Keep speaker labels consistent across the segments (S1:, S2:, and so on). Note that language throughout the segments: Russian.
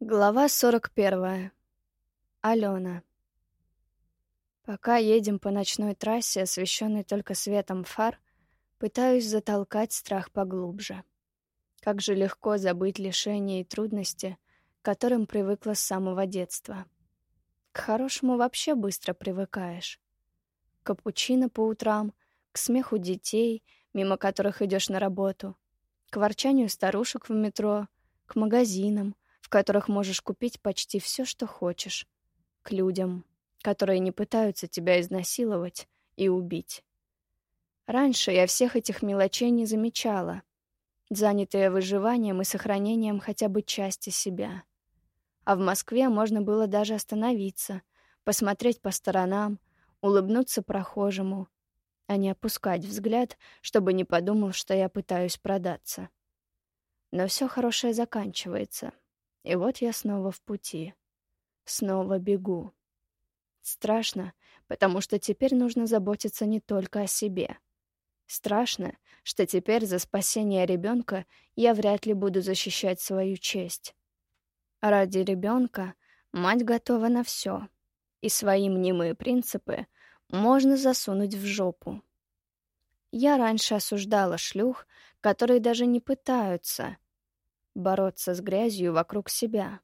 S1: Глава 41. Алена. Пока едем по ночной трассе, освещенной только светом фар, пытаюсь затолкать страх поглубже. Как же легко забыть лишения и трудности, к которым привыкла с самого детства. К хорошему вообще быстро привыкаешь. Капучино по утрам, к смеху детей, мимо которых идешь на работу, к ворчанию старушек в метро, к магазинам — в которых можешь купить почти все, что хочешь, к людям, которые не пытаются тебя изнасиловать и убить. Раньше я всех этих мелочей не замечала, занятая выживанием и сохранением хотя бы части себя. А в Москве можно было даже остановиться, посмотреть по сторонам, улыбнуться прохожему, а не опускать взгляд, чтобы не подумал, что я пытаюсь продаться. Но все хорошее заканчивается, и вот я снова в пути. Снова бегу. Страшно, потому что теперь нужно заботиться не только о себе. Страшно, что теперь за спасение ребенка я вряд ли буду защищать свою честь. Ради ребенка мать готова на все, и свои мнимые принципы можно засунуть в жопу. Я раньше осуждала шлюх, которые даже не пытаются, бороться с грязью вокруг себя.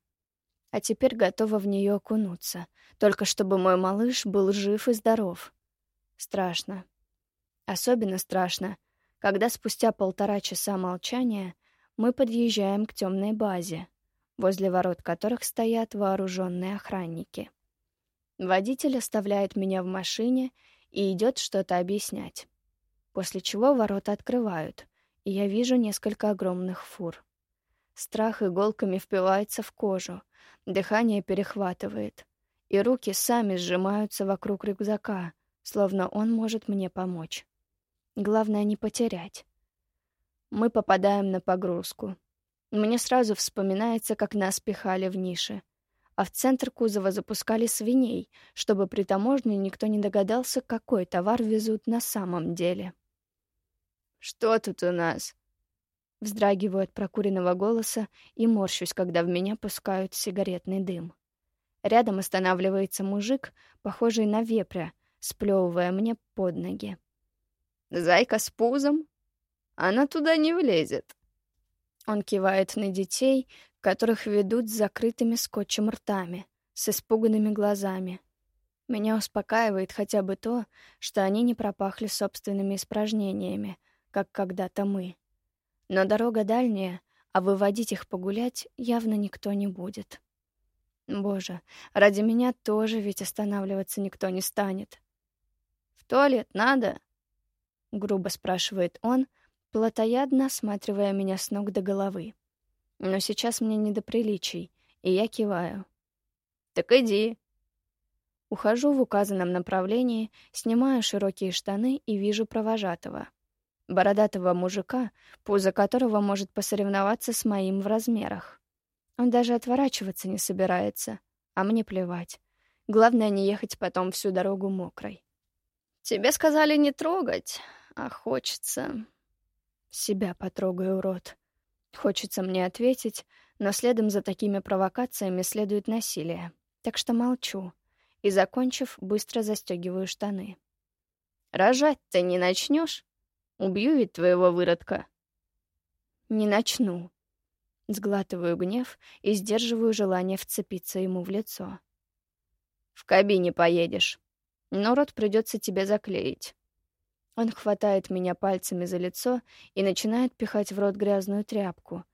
S1: А теперь готова в нее окунуться, только чтобы мой малыш был жив и здоров. Страшно. Особенно страшно, когда спустя полтора часа молчания мы подъезжаем к темной базе, возле ворот которых стоят вооруженные охранники. Водитель оставляет меня в машине и идет что-то объяснять. После чего ворота открывают, и я вижу несколько огромных фур. Страх иголками впивается в кожу, дыхание перехватывает, и руки сами сжимаются вокруг рюкзака, словно он может мне помочь. Главное не потерять. Мы попадаем на погрузку. Мне сразу вспоминается, как нас пихали в нише, а в центр кузова запускали свиней, чтобы при таможне никто не догадался, какой товар везут на самом деле. «Что тут у нас?» Вздрагиваю от прокуренного голоса и морщусь, когда в меня пускают сигаретный дым. Рядом останавливается мужик, похожий на вепря, сплевывая мне под ноги. «Зайка с пузом? Она туда не влезет». Он кивает на детей, которых ведут с закрытыми скотчем ртами, с испуганными глазами. Меня успокаивает хотя бы то, что они не пропахли собственными испражнениями, как когда-то мы. Но дорога дальняя, а выводить их погулять явно никто не будет. Боже, ради меня тоже ведь останавливаться никто не станет. «В туалет надо?» — грубо спрашивает он, плотоядно осматривая меня с ног до головы. Но сейчас мне не до приличий, и я киваю. «Так иди». Ухожу в указанном направлении, снимаю широкие штаны и вижу провожатого — бородатого мужика, пузо которого может посоревноваться с моим в размерах. Он даже отворачиваться не собирается, а мне плевать. Главное не ехать потом всю дорогу мокрой. «Тебе сказали не трогать, а хочется...» «Себя потрогаю, урод». Хочется мне ответить, но следом за такими провокациями следует насилие. Так что молчу и, закончив, быстро застегиваю штаны. «Рожать ты не начнешь? Убью ведь твоего выродка. Не начну. Сглатываю гнев и сдерживаю желание вцепиться ему в лицо. В кабине поедешь. Но рот придется тебе заклеить. Он хватает меня пальцами за лицо и начинает пихать в рот грязную тряпку,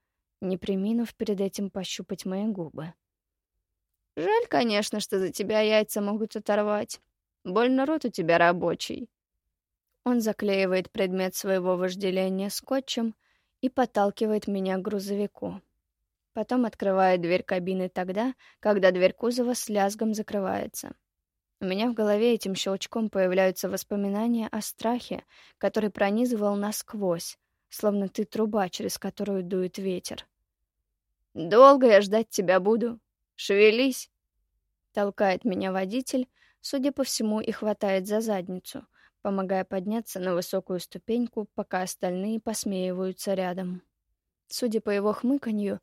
S1: не приминув перед этим пощупать мои губы. Жаль, конечно, что за тебя яйца могут оторвать. Больно рот у тебя рабочий. Он заклеивает предмет своего вожделения скотчем и подталкивает меня к грузовику. Потом открывает дверь кабины тогда, когда дверь кузова с лязгом закрывается. У меня в голове этим щелчком появляются воспоминания о страхе, который пронизывал насквозь, словно ты труба, через которую дует ветер. «Долго я ждать тебя буду. Шевелись!» Толкает меня водитель, судя по всему, и хватает за задницу — помогая подняться на высокую ступеньку, пока остальные посмеиваются рядом. Судя по его хмыканью,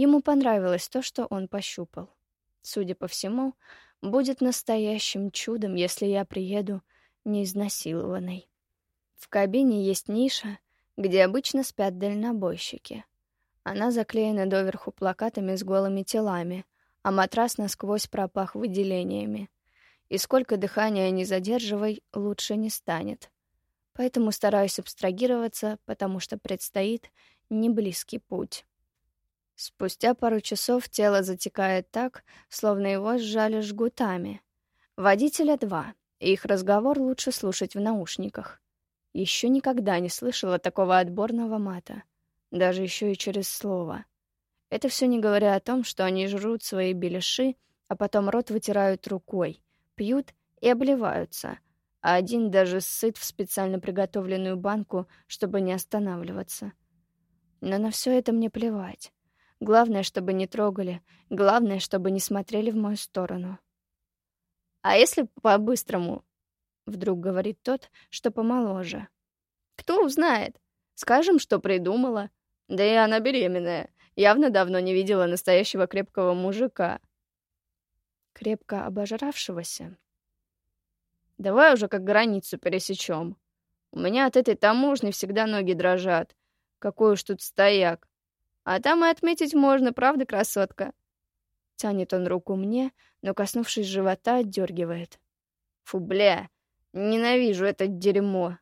S1: Ему понравилось то, что он пощупал. Судя по всему, будет настоящим чудом, если я приеду неизнасилованной. В кабине есть ниша, где обычно спят дальнобойщики. Она заклеена доверху плакатами с голыми телами, а матрас насквозь пропах выделениями. И сколько дыхания не задерживай, лучше не станет. Поэтому стараюсь абстрагироваться, потому что предстоит неблизкий путь. Спустя пару часов тело затекает так, словно его сжали жгутами. Водителя два, и их разговор лучше слушать в наушниках. Еще никогда не слышала такого отборного мата. Даже еще и через слово. Это все не говоря о том, что они жрут свои беляши, а потом рот вытирают рукой, пьют и обливаются, а один даже сыт в специально приготовленную банку, чтобы не останавливаться. Но на все это мне плевать. Главное, чтобы не трогали, главное, чтобы не смотрели в мою сторону. «А если по-быстрому?» — вдруг говорит тот, что помоложе. «Кто узнает? Скажем, что придумала. Да и она беременная. Явно давно не видела настоящего крепкого мужика». «Крепко обожравшегося?» «Давай уже как границу пересечем. У меня от этой таможни всегда ноги дрожат. Какой уж тут стояк. А там и отметить можно, правда, красотка?» Тянет он руку мне, но, коснувшись живота, отдергивает. «Фу, бля, ненавижу это дерьмо!»